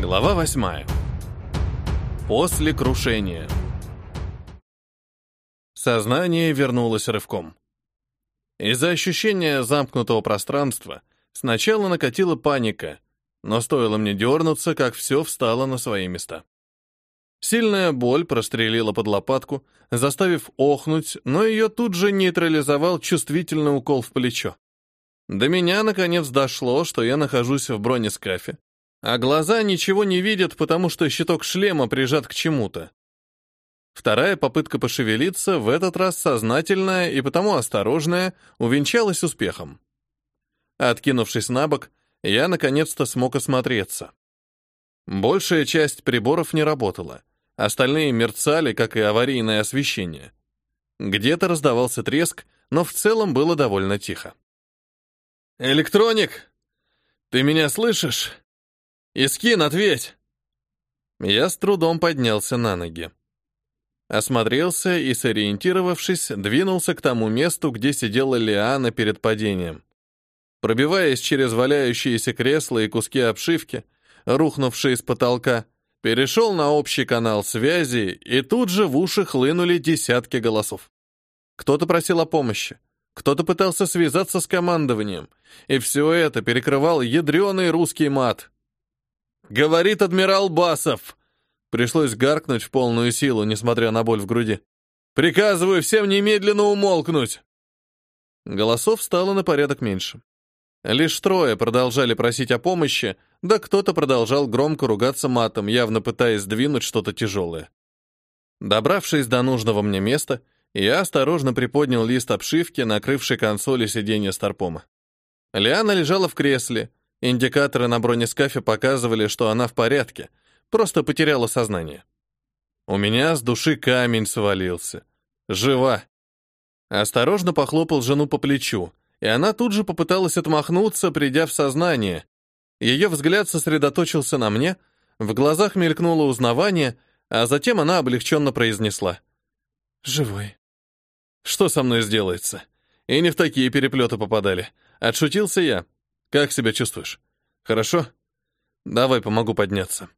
Глава восьмая. После крушения. Сознание вернулось рывком. Из-за ощущения замкнутого пространства сначала накатила паника, но стоило мне дернуться, как все встало на свои места. Сильная боль прострелила под лопатку, заставив охнуть, но ее тут же нейтрализовал чувствительный укол в плечо. До меня наконец дошло, что я нахожусь в бронескафе, а глаза ничего не видят, потому что щиток шлема прижат к чему-то. Вторая попытка пошевелиться, в этот раз сознательная и потому осторожная, увенчалась успехом. Откинувшись на бок, я наконец-то смог осмотреться. Большая часть приборов не работала. Остальные мерцали, как и аварийное освещение. Где-то раздавался треск, но в целом было довольно тихо. «Электроник! Ты меня слышишь? Искин, ответь!» Я с трудом поднялся на ноги. Осмотрелся и, сориентировавшись, двинулся к тому месту, где сидела Лиана перед падением. Пробиваясь через валяющиеся кресла и куски обшивки, рухнувшие с потолка, перешел на общий канал связи, и тут же в уши хлынули десятки голосов. Кто-то просил о помощи, кто-то пытался связаться с командованием, и все это перекрывал ядреный русский мат. «Говорит адмирал Басов!» Пришлось гаркнуть в полную силу, несмотря на боль в груди. «Приказываю всем немедленно умолкнуть!» Голосов стало на порядок меньше. Лишь трое продолжали просить о помощи, да кто-то продолжал громко ругаться матом, явно пытаясь сдвинуть что-то тяжелое. Добравшись до нужного мне места, я осторожно приподнял лист обшивки, накрывший консоль и сиденье Старпома. Лиана лежала в кресле. Индикаторы на бронескафе показывали, что она в порядке, просто потеряла сознание. У меня с души камень свалился. Жива. Осторожно похлопал жену по плечу, и она тут же попыталась отмахнуться, придя в сознание. Ее взгляд сосредоточился на мне, в глазах мелькнуло узнавание, а затем она облегченно произнесла. «Живой». «Что со мной сделается?» И не в такие переплеты попадали. Отшутился я. «Как себя чувствуешь?» «Хорошо?» «Давай помогу подняться».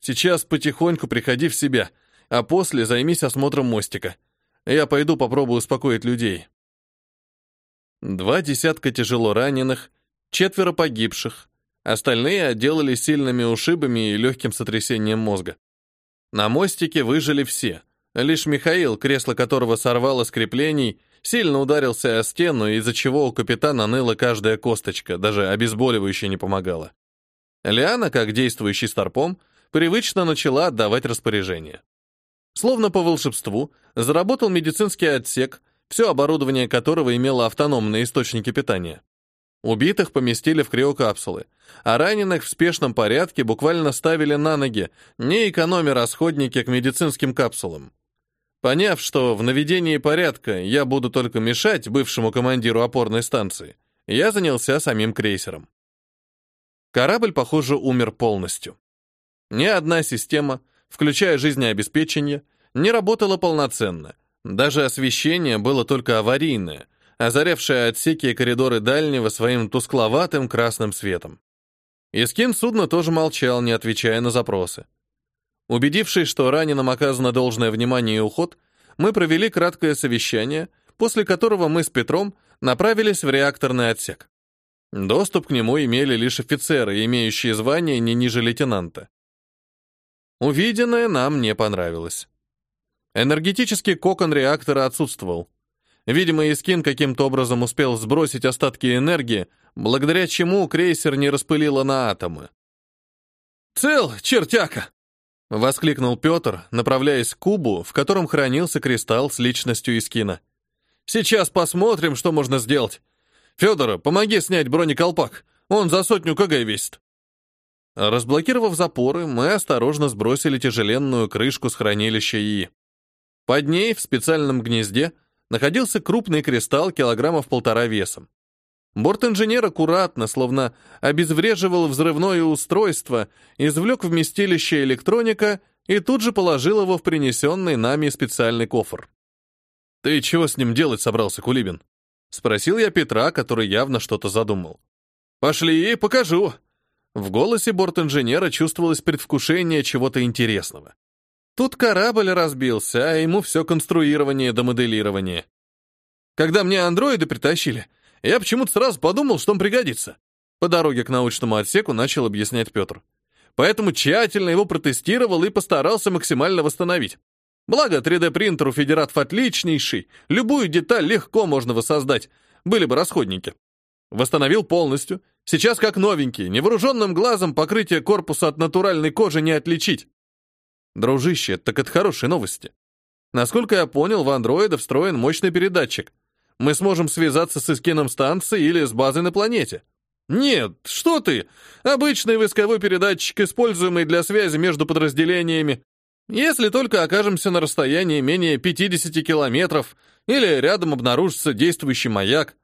«Сейчас потихоньку приходи в себя, а после займись осмотром мостика. Я пойду попробую успокоить людей». Два десятка тяжело раненых, четверо погибших. Остальные отделались сильными ушибами и легким сотрясением мозга. На мостике выжили все. Лишь Михаил, кресло которого сорвало с креплений, сильно ударился о стену, из-за чего у капитана ныла каждая косточка, даже обезболивающее не помогало. Лиана, как действующий старпом, привычно начала отдавать распоряжения. Словно по волшебству, заработал медицинский отсек, все оборудование которого имело автономные источники питания. Убитых поместили в криокапсулы, а раненых в спешном порядке буквально ставили на ноги, не экономя расходники к медицинским капсулам. Поняв, что в наведении порядка я буду только мешать бывшему командиру опорной станции, я занялся самим крейсером. Корабль, похоже, умер полностью. Ни одна система, включая жизнеобеспечение, не работала полноценно — даже освещение было только аварийное, озарявшее отсеки и коридоры дальнего своим тускловатым красным светом. Искин судна тоже молчал, не отвечая на запросы. Убедившись, что раненым оказано должное внимание и уход, мы провели краткое совещание, после которого мы с Петром направились в реакторный отсек. Доступ к нему имели лишь офицеры, имеющие звание не ниже лейтенанта. Увиденное нам не понравилось. Энергетический кокон реактора отсутствовал. Видимо, Искин каким-то образом успел сбросить остатки энергии, благодаря чему крейсер не распылило на атомы. «Цел, чертяка!» — воскликнул Петр, направляясь к кубу, в котором хранился кристалл с личностью Искина. «Сейчас посмотрим, что можно сделать. Федора, помоги снять бронеколпак, он за сотню КГ весит». Разблокировав запоры, мы осторожно сбросили тяжеленную крышку с хранилища ИИ. Под ней, в специальном гнезде, находился крупный кристалл килограммов полтора весом. Борт-инженер аккуратно, словно обезвреживал взрывное устройство, извлек вместилище электроника и тут же положил его в принесенный нами специальный кофр. «Ты чего с ним делать собрался, Кулибин?» — спросил я Петра, который явно что-то задумал. «Пошли покажу. В голосе бортинженера чувствовалось предвкушение чего-то интересного. Тут корабль разбился, а ему все конструирование до моделирования. Когда мне андроиды притащили, я почему-то сразу подумал, что он пригодится. По дороге к научному отсеку начал объяснять Петр. Поэтому тщательно его протестировал и постарался максимально восстановить. Благо, 3D-принтер у федератов отличнейший, любую деталь легко можно воссоздать, были бы расходники. Восстановил полностью, сейчас как новенький, невооруженным глазом покрытие корпуса от натуральной кожи не отличить. Дружище, так это хорошие новости. Насколько я понял, в андроида встроен мощный передатчик. Мы сможем связаться с эскином станции или с базой на планете. Нет, что ты? Обычный войсковой передатчик, используемый для связи между подразделениями. Если только окажемся на расстоянии менее 50 километров или рядом обнаружится действующий маяк,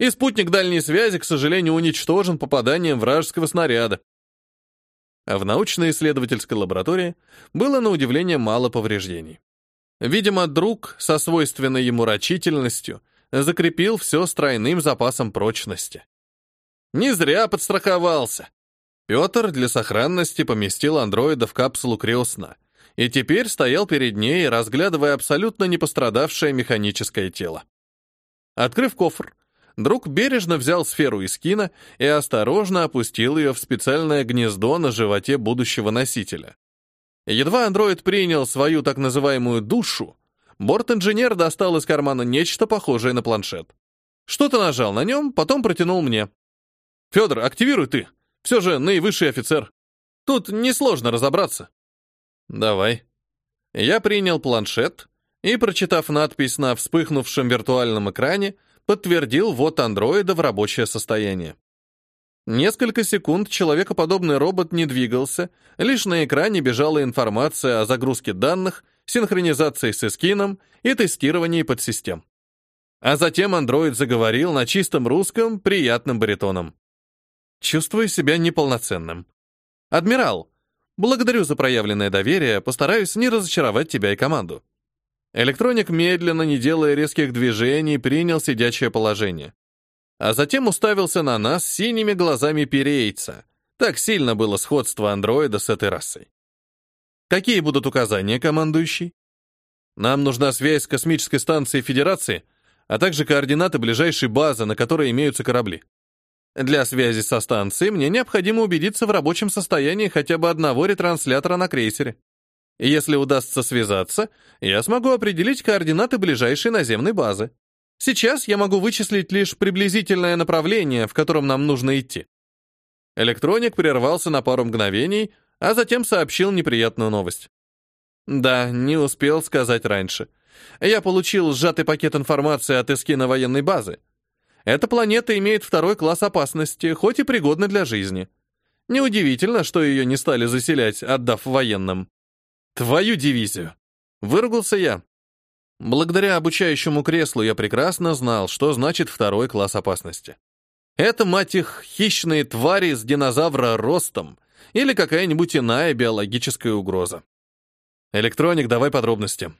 и спутник дальней связи, к сожалению, уничтожен попаданием вражеского снаряда. А в научно-исследовательской лаборатории было на удивление мало повреждений. Видимо, друг со свойственной ему рачительностью закрепил все с тройным запасом прочности. Не зря подстраховался. Петр для сохранности поместил андроида в капсулу криосна и теперь стоял перед ней, разглядывая абсолютно не пострадавшее механическое тело. Открыв кофр, друг бережно взял сферу из кино и осторожно опустил ее в специальное гнездо на животе будущего носителя. Едва андроид принял свою так называемую душу, борт-инженер достал из кармана нечто похожее на планшет. Что-то нажал на нем, потом протянул мне. «Федор, активируй ты. Все же наивысший офицер. Тут несложно разобраться». «Давай». Я принял планшет и, прочитав надпись на вспыхнувшем виртуальном экране, подтвердил ввод андроида в рабочее состояние. Несколько секунд человекоподобный робот не двигался, лишь на экране бежала информация о загрузке данных, синхронизации с эскином и тестировании подсистем. А затем андроид заговорил на чистом русском приятным баритоном. Чувствую себя неполноценным. Адмирал, благодарю за проявленное доверие, постараюсь не разочаровать тебя и команду. Электроник медленно, не делая резких движений, принял сидячее положение. А затем уставился на нас синими глазами перейца. Так сильно было сходство андроида с этой расой. Какие будут указания, командующий? Нам нужна связь с космической станцией Федерации, а также координаты ближайшей базы, на которой имеются корабли. Для связи со станцией мне необходимо убедиться в рабочем состоянии хотя бы одного ретранслятора на крейсере. Если удастся связаться, я смогу определить координаты ближайшей наземной базы. Сейчас я могу вычислить лишь приблизительное направление, в котором нам нужно идти. Электроник прервался на пару мгновений, а затем сообщил неприятную новость. Да, не успел сказать раньше. Я получил сжатый пакет информации от эскина военной базы. Эта планета имеет второй класс опасности, хоть и пригодна для жизни. Неудивительно, что ее не стали заселять, отдав военным. Твою дивизию. Выругался я. Благодаря обучающему креслу я прекрасно знал, что значит второй класс опасности. Это, мать их, хищные твари с динозавра ростом или какая-нибудь иная биологическая угроза. Электроник, давай подробности.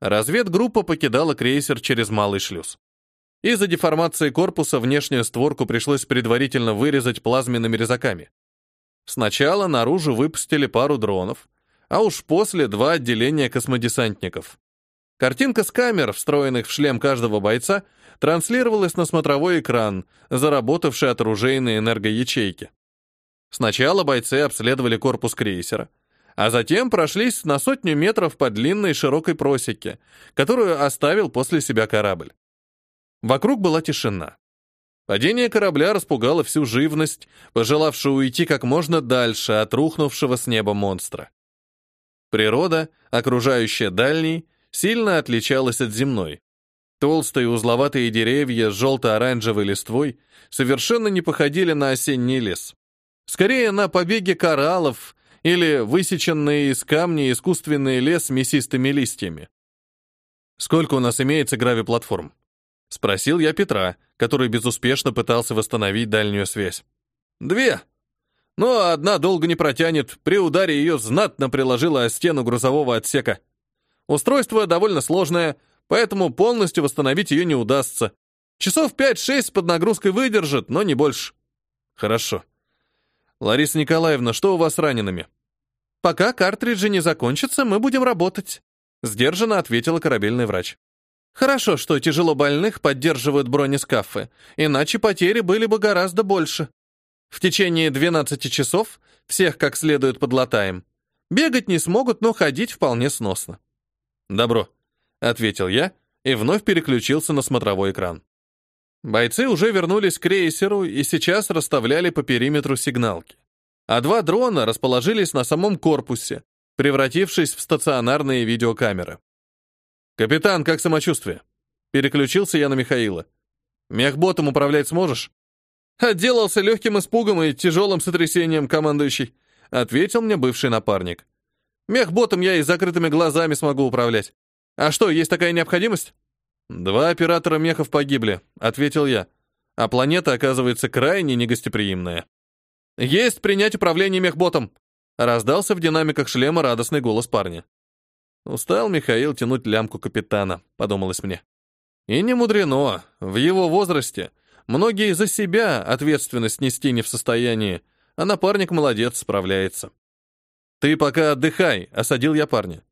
Разведгруппа покидала крейсер через малый шлюз. Из-за деформации корпуса внешнюю створку пришлось предварительно вырезать плазменными резаками. Сначала наружу выпустили пару дронов, а уж после два отделения космодесантников. Картинка с камер, встроенных в шлем каждого бойца, транслировалась на смотровой экран, заработавший от оружейной энергоячейки. Сначала бойцы обследовали корпус крейсера, а затем прошлись на сотню метров по длинной широкой просеке, которую оставил после себя корабль. Вокруг была тишина. Падение корабля распугало всю живность, пожелавшую уйти как можно дальше от рухнувшего с неба монстра. Природа, окружающая дальний, сильно отличалась от земной. Толстые узловатые деревья с желто-оранжевой листвой совершенно не походили на осенний лес. Скорее, на побеги кораллов или высеченный из камня искусственный лес с мясистыми листьями. «Сколько у нас имеется гравиплатформ?» — спросил я Петра, который безуспешно пытался восстановить дальнюю связь. «Две. Но одна долго не протянет, при ударе ее знатно приложила о стену грузового отсека. Устройство довольно сложное, поэтому полностью восстановить ее не удастся. Часов 5-6 под нагрузкой выдержит, но не больше. Хорошо. Лариса Николаевна, что у вас с ранеными? Пока картриджи не закончатся, мы будем работать, сдержанно ответила корабельный врач. Хорошо, что тяжело больных поддерживают бронескафы, иначе потери были бы гораздо больше. В течение 12 часов всех как следует подлатаем. Бегать не смогут, но ходить вполне сносно. Добро, ответил я и вновь переключился на смотровой экран. Бойцы уже вернулись к крейсеру и сейчас расставляли по периметру сигналки. А два дрона расположились на самом корпусе, превратившись в стационарные видеокамеры. «Капитан, как самочувствие?» Переключился я на Михаила. «Мехботом управлять сможешь?» «Отделался легким испугом и тяжелым сотрясением, командующий», ответил мне бывший напарник. «Мехботом я и закрытыми глазами смогу управлять. А что, есть такая необходимость?» «Два оператора мехов погибли», — ответил я. «А планета, оказывается, крайне негостеприимная». «Есть принять управление мехботом!» — раздался в динамиках шлема радостный голос парня. Устал Михаил тянуть лямку капитана, подумалось мне. И не мудрено, в его возрасте многие за себя ответственность нести не в состоянии, а напарник молодец, справляется. «Ты пока отдыхай», — осадил я парня.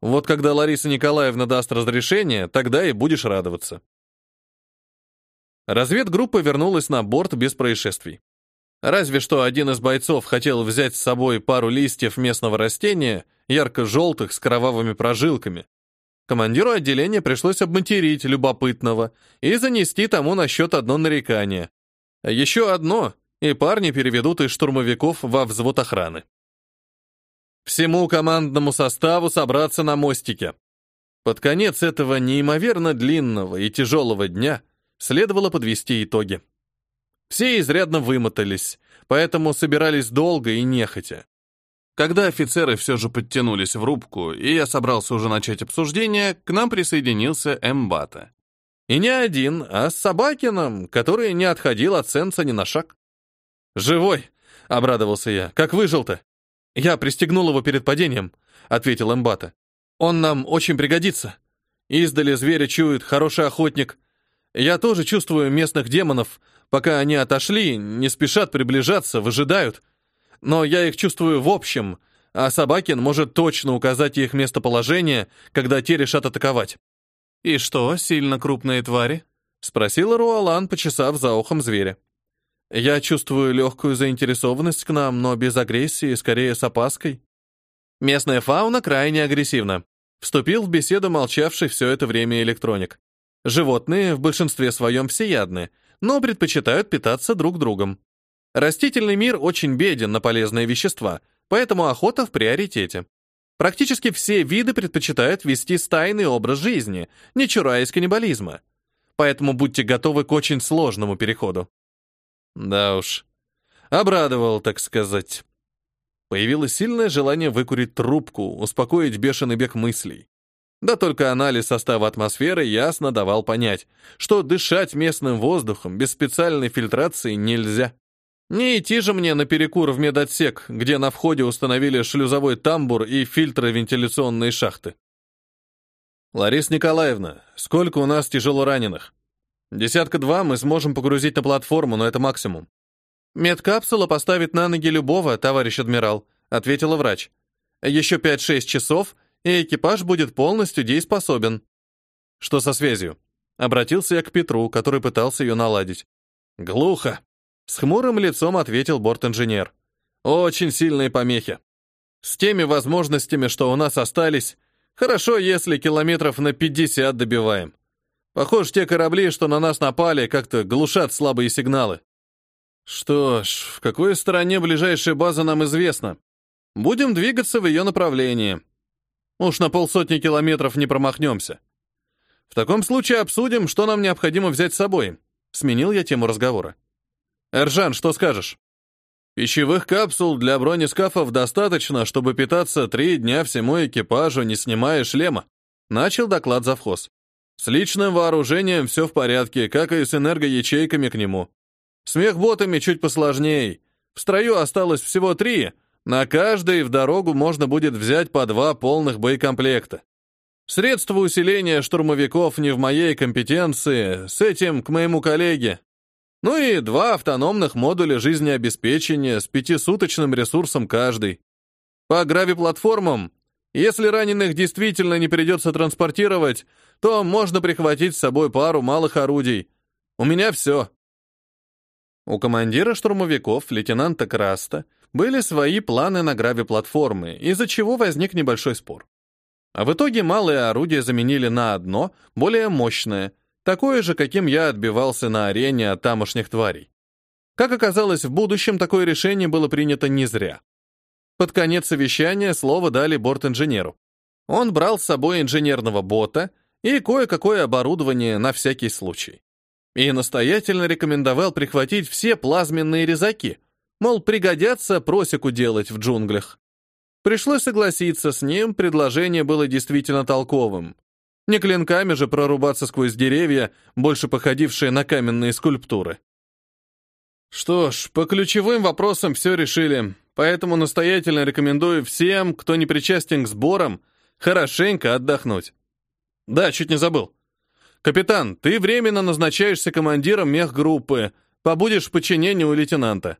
«Вот когда Лариса Николаевна даст разрешение, тогда и будешь радоваться». Разведгруппа вернулась на борт без происшествий. Разве что один из бойцов хотел взять с собой пару листьев местного растения, ярко-желтых, с кровавыми прожилками. Командиру отделения пришлось обматерить любопытного и занести тому на счет одно нарекание. Еще одно, и парни переведут из штурмовиков во взвод охраны. Всему командному составу собраться на мостике. Под конец этого неимоверно длинного и тяжелого дня следовало подвести итоги. Все изрядно вымотались, поэтому собирались долго и нехотя. Когда офицеры все же подтянулись в рубку, и я собрался уже начать обсуждение, к нам присоединился Эмбата. И не один, а с Собакиным, который не отходил от сенса ни на шаг. «Живой!» — обрадовался я. «Как выжил-то?» «Я пристегнул его перед падением», — ответил Эмбата. «Он нам очень пригодится. Издали зверя чует, хороший охотник. Я тоже чувствую местных демонов, Пока они отошли, не спешат приближаться, выжидают. Но я их чувствую в общем, а Собакин может точно указать их местоположение, когда те решат атаковать. «И что, сильно крупные твари?» — спросила Руалан, почесав за ухом зверя. «Я чувствую легкую заинтересованность к нам, но без агрессии, скорее с опаской». Местная фауна крайне агрессивна. Вступил в беседу молчавший все это время электроник. Животные в большинстве своем всеядны, но предпочитают питаться друг другом. Растительный мир очень беден на полезные вещества, поэтому охота в приоритете. Практически все виды предпочитают вести стайный образ жизни, не чураясь каннибализма. Поэтому будьте готовы к очень сложному переходу. Да уж, обрадовал, так сказать. Появилось сильное желание выкурить трубку, успокоить бешеный бег мыслей. Да только анализ состава атмосферы ясно давал понять, что дышать местным воздухом без специальной фильтрации нельзя. Не идти же мне на перекур в медотсек, где на входе установили шлюзовой тамбур и фильтры вентиляционной шахты. Лариса Николаевна, сколько у нас тяжело раненых? Десятка два мы сможем погрузить на платформу, но это максимум. Медкапсула поставит на ноги любого, товарищ адмирал, ответила врач. Еще 5-6 часов, и экипаж будет полностью дееспособен. Что со связью? Обратился я к Петру, который пытался ее наладить. Глухо. С хмурым лицом ответил борт-инженер. Очень сильные помехи. С теми возможностями, что у нас остались, хорошо, если километров на 50 добиваем. Похоже, те корабли, что на нас напали, как-то глушат слабые сигналы. Что ж, в какой стороне ближайшая база нам известно. Будем двигаться в ее направлении. Уж на полсотни километров не промахнемся. В таком случае обсудим, что нам необходимо взять с собой. Сменил я тему разговора. Эржан, что скажешь? Пищевых капсул для бронескафов достаточно, чтобы питаться три дня всему экипажу, не снимая шлема. Начал доклад завхоз. С личным вооружением все в порядке, как и с энергоячейками к нему. С мехботами чуть посложнее. В строю осталось всего три, на каждый в дорогу можно будет взять по два полных боекомплекта. Средства усиления штурмовиков не в моей компетенции, с этим к моему коллеге. Ну и два автономных модуля жизнеобеспечения с пятисуточным ресурсом каждый. По грави-платформам, если раненых действительно не придется транспортировать, то можно прихватить с собой пару малых орудий. У меня все. У командира штурмовиков, лейтенанта Краста, были свои планы на грави-платформы, из-за чего возник небольшой спор. А в итоге малые орудия заменили на одно, более мощное, такое же, каким я отбивался на арене от тамошних тварей. Как оказалось, в будущем такое решение было принято не зря. Под конец совещания слово дали борт-инженеру. Он брал с собой инженерного бота и кое-какое оборудование на всякий случай. И настоятельно рекомендовал прихватить все плазменные резаки, мол, пригодятся просеку делать в джунглях. Пришлось согласиться с ним, предложение было действительно толковым. Не клинками же прорубаться сквозь деревья, больше походившие на каменные скульптуры. Что ж, по ключевым вопросам все решили, поэтому настоятельно рекомендую всем, кто не причастен к сборам, хорошенько отдохнуть. Да, чуть не забыл. Капитан, ты временно назначаешься командиром мехгруппы, побудешь в подчинении у лейтенанта.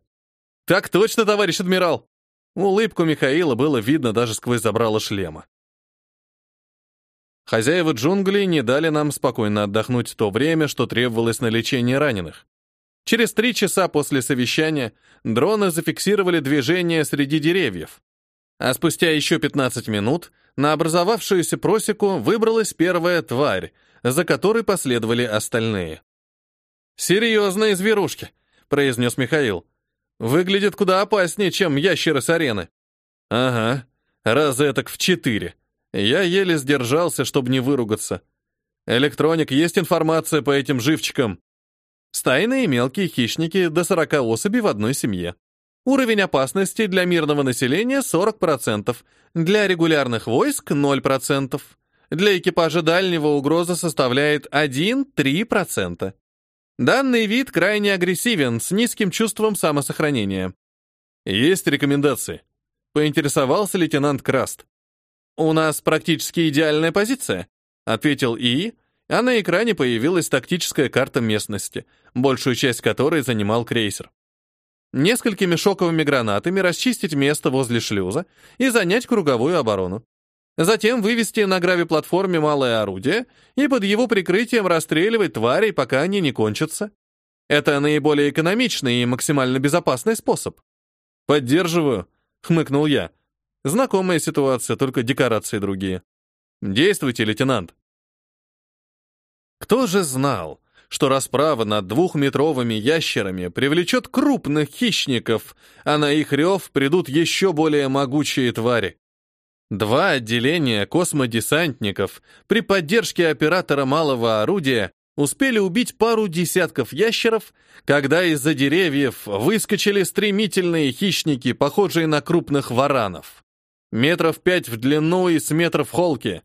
Так точно, товарищ адмирал. Улыбку Михаила было видно даже сквозь забрало шлема. Хозяева джунглей не дали нам спокойно отдохнуть то время, что требовалось на лечение раненых. Через три часа после совещания дроны зафиксировали движение среди деревьев. А спустя еще 15 минут на образовавшуюся просеку выбралась первая тварь, за которой последовали остальные. «Серьезные зверушки», — произнес Михаил. Выглядит куда опаснее, чем ящеры с арены. Ага, раз этак в четыре. Я еле сдержался, чтобы не выругаться. Электроник, есть информация по этим живчикам? Стайные мелкие хищники до 40 особей в одной семье. Уровень опасности для мирного населения 40%, для регулярных войск 0%, для экипажа дальнего угроза составляет 1-3%. Данный вид крайне агрессивен, с низким чувством самосохранения. Есть рекомендации? Поинтересовался лейтенант Краст. У нас практически идеальная позиция, ответил ИИ, а на экране появилась тактическая карта местности, большую часть которой занимал крейсер. Несколькими шоковыми гранатами расчистить место возле шлюза и занять круговую оборону. Затем вывести на грави-платформе малое орудие и под его прикрытием расстреливать тварей, пока они не кончатся. Это наиболее экономичный и максимально безопасный способ. «Поддерживаю», — хмыкнул я. «Знакомая ситуация, только декорации другие. Действуйте, лейтенант». Кто же знал, что расправа над двухметровыми ящерами привлечет крупных хищников, а на их рев придут еще более могучие твари? Два отделения космодесантников при поддержке оператора малого орудия успели убить пару десятков ящеров, когда из-за деревьев выскочили стремительные хищники, похожие на крупных варанов. Метров пять в длину и с метров в холке.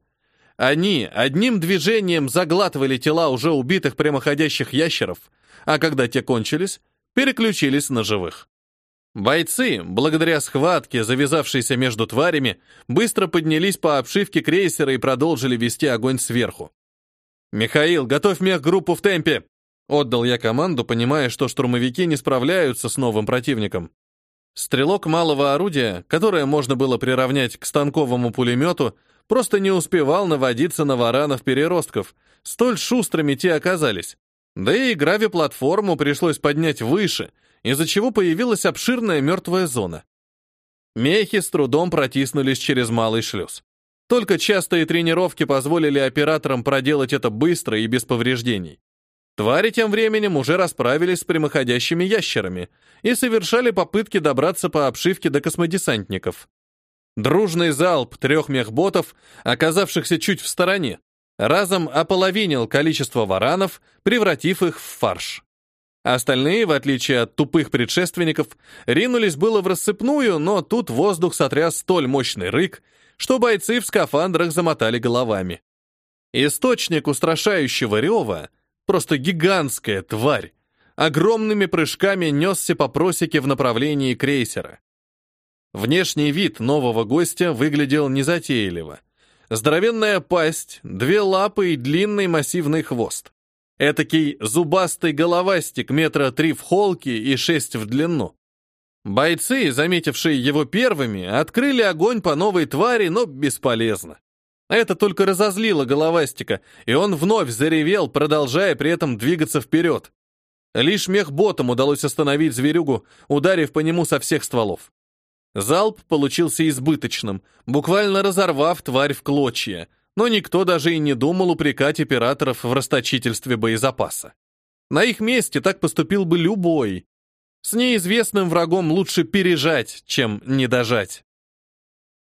Они одним движением заглатывали тела уже убитых прямоходящих ящеров, а когда те кончились, переключились на живых. Бойцы, благодаря схватке, завязавшейся между тварями, быстро поднялись по обшивке крейсера и продолжили вести огонь сверху. «Михаил, готовь мех-группу в темпе!» Отдал я команду, понимая, что штурмовики не справляются с новым противником. Стрелок малого орудия, которое можно было приравнять к станковому пулемету, просто не успевал наводиться на варанов-переростков, столь шустрыми те оказались. Да и грави-платформу пришлось поднять выше — из-за чего появилась обширная мертвая зона. Мехи с трудом протиснулись через малый шлюз. Только частые тренировки позволили операторам проделать это быстро и без повреждений. Твари тем временем уже расправились с прямоходящими ящерами и совершали попытки добраться по обшивке до космодесантников. Дружный залп трех мехботов, оказавшихся чуть в стороне, разом ополовинил количество варанов, превратив их в фарш. Остальные, в отличие от тупых предшественников, ринулись было в рассыпную, но тут воздух сотряс столь мощный рык, что бойцы в скафандрах замотали головами. Источник устрашающего рева, просто гигантская тварь, огромными прыжками несся по просеке в направлении крейсера. Внешний вид нового гостя выглядел незатейливо. Здоровенная пасть, две лапы и длинный массивный хвост. Этакий зубастый головастик метра три в холке и шесть в длину. Бойцы, заметившие его первыми, открыли огонь по новой твари, но бесполезно. Это только разозлило головастика, и он вновь заревел, продолжая при этом двигаться вперед. Лишь мехботом удалось остановить зверюгу, ударив по нему со всех стволов. Залп получился избыточным, буквально разорвав тварь в клочья, но никто даже и не думал упрекать операторов в расточительстве боезапаса. На их месте так поступил бы любой. С неизвестным врагом лучше пережать, чем не дожать.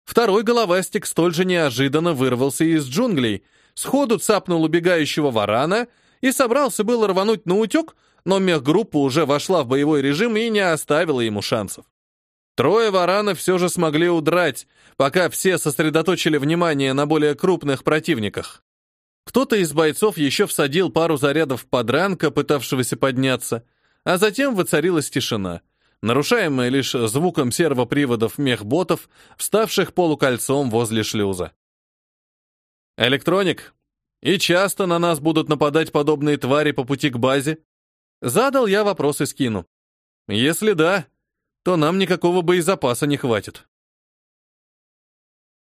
Второй головастик столь же неожиданно вырвался из джунглей, сходу цапнул убегающего варана и собрался было рвануть на утек, но мехгруппа уже вошла в боевой режим и не оставила ему шансов. Трое варанов все же смогли удрать, пока все сосредоточили внимание на более крупных противниках. Кто-то из бойцов еще всадил пару зарядов в подранка, пытавшегося подняться, а затем воцарилась тишина, нарушаемая лишь звуком сервоприводов мехботов, вставших полукольцом возле шлюза. «Электроник, и часто на нас будут нападать подобные твари по пути к базе?» Задал я вопрос и скину. «Если да, то нам никакого боезапаса не хватит.